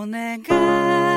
보내가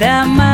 That my.